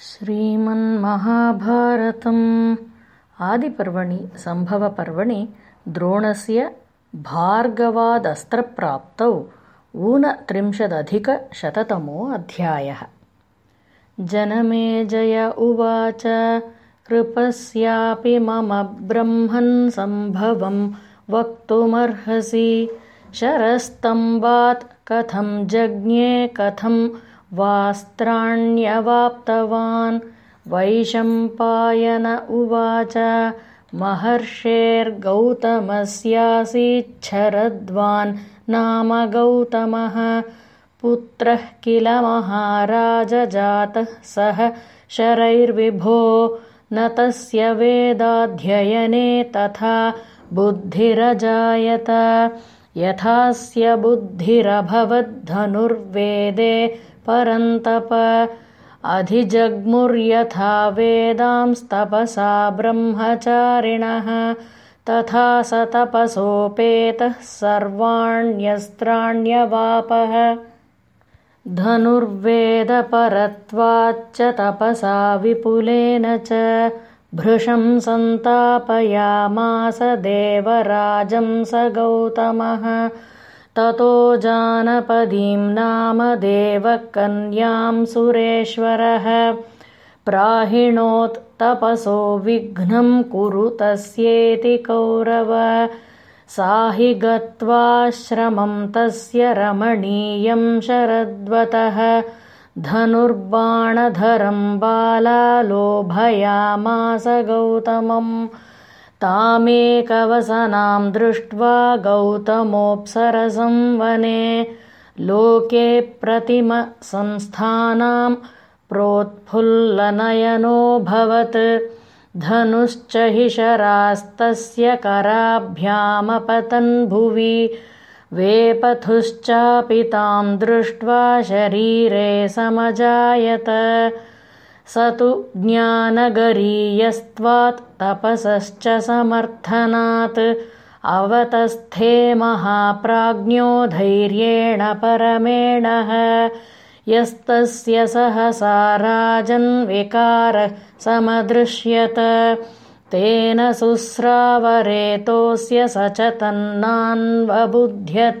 श्रीमन्महाभारतम् आदिपर्वणि सम्भवपर्वणि द्रोणस्य भार्गवादस्त्रप्राप्तौ ऊनत्रिंशदधिकशततमो अध्यायः। जनमेजय उवाच कृपस्यापि मम ब्रह्मन् सम्भवं वक्तुमर्हसि। शरस्तम्बात् कथं जज्ञे कथं वास्त्राण्यवाप्तवान् वैशम्पायन उवाच महर्षेर्गौतमस्यासीच्छरद्वान् नाम गौतमः। पुत्रः किल महाराजजातः सः शरैर्विभो न तस्य वेदाध्ययने तथा बुद्धिरजायत। यथास्य बुद्धिरभवद्धनुर्वेदे परन्तप। अधिजग्मुर्यथा वेदांस्तपसा ब्रह्मचारिणः। तथा स तपसोपेतः सर्वाण्यस्त्राण्यवापः। धनुर्वेदपरत्वाच्च तपसा विपुलेन च। भृशं सन्तापयामास देवराजं स गौतमः ततो जानपदीं नाम देवकन्यां सुरेश्वरः। प्राहिणोत्तपसो विघ्नं कुरु तस्येति कौरव। सा हि गत्वाश्रमं तस्य रमणीयं शरद्वतः। धनुर्बाणधरं बालालोभयामास गौतमम् तामेकवसनां दृष्ट्वा वने लोके प्रतिमसंस्थानां प्रोत्फुल्लनयनोऽभवत् धनुश्च हि शरास्तस्य कराभ्यामपतन् भुवि वेपथुश्चापि तां दृष्ट्वा शरीरे समजायत स तु ज्ञानगरीयस्त्वात् तपसश्च समर्थनात्। अवतस्थे महाप्राज्ञो धैर्येण परमेणः। यस्तस्य सहसा राजन्विकारः समदृश्यत। तेन सुस्रावरेतोऽस्य स च तन्नान्वबुध्यत